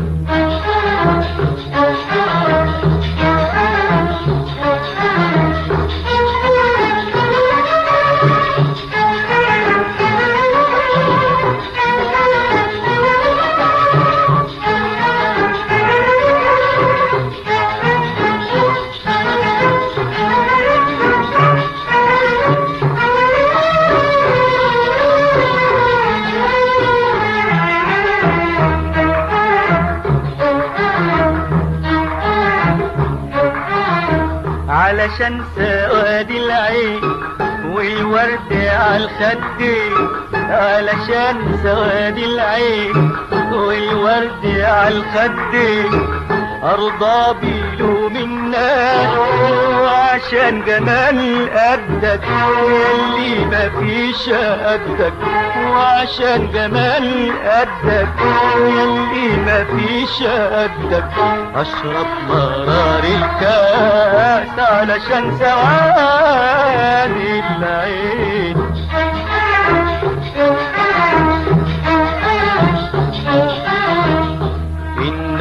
Thank you. علشان سواد العين والورد على الخدين علشان سواد العين والورد على ارضى بيلوم الناس وعشان جمال قدك اللي مفيش قدك وعشان جمال قدك اللي مفيش قدك أشرب مرار الكاس علشان سواد العين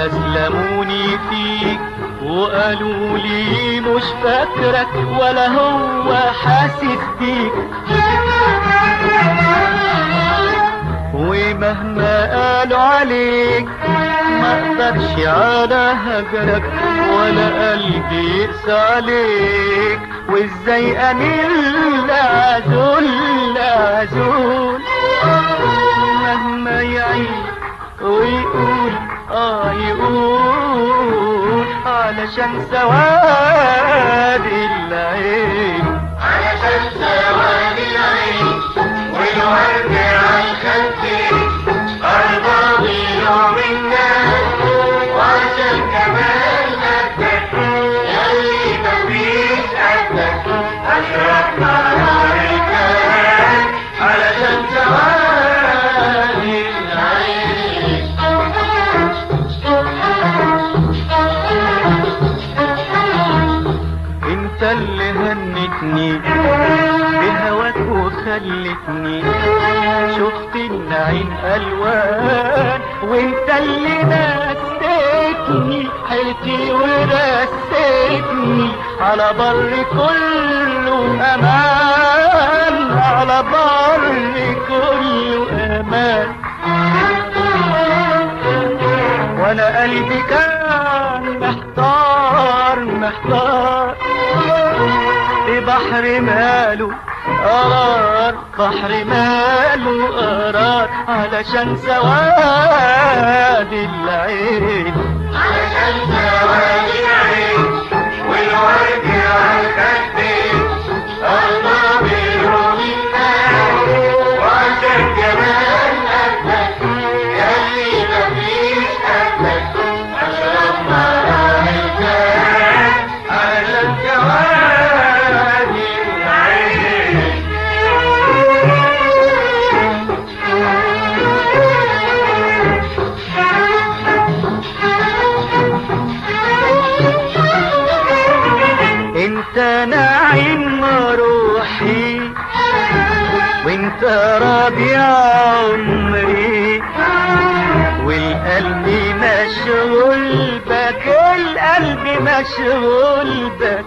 الناس لموني فيك وقالوا لي مش فاكرك ولا هو حاسس بيك. ومهما قالوا عليك ما أقدرش على هجرك ولا قلبي يقسى عليك. وإزاي أميل لعزول لعزول علشان سواد العين انت اللي هنتني بهواك وخلتني. شفت النعيم ألوان وانت اللي نسيتني. حيرتي ورسيتني على بر كله أمان. على بر كله أمان. وأنا قلبي كان محتار محتار. في بحر ماله قرار بحر ماله قرار علشان سواد العين. علشان سواد العين والورد نعيم روحي وانت ربيع عمري. والقلب مشغول بك القلب مشغول بك.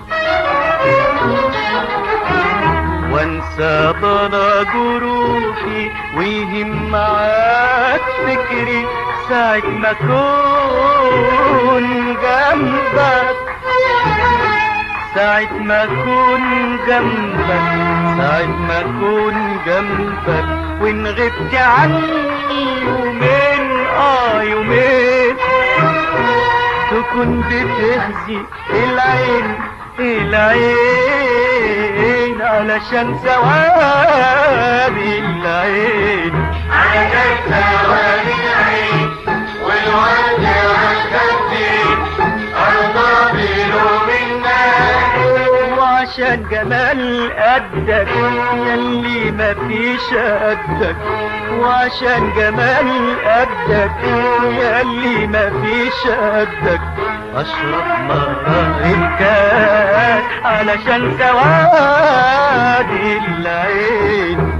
وانسى ضنا جروحي ويهم معاك فكري. ساعة ما اكون جنبك. ساعة ما اكون جنبك ساعة ما اكون جنبك. وإن غبت عني يومين آه يومين. تكون بتهزي العين العين علشان سواد العين. علشان سواد العين والورد وعشان جمال قدك ياللي مفيش قدك وعشان جمال قدك ياللي مفيش قدك أشرب مرار الكاس علشان سواد العين.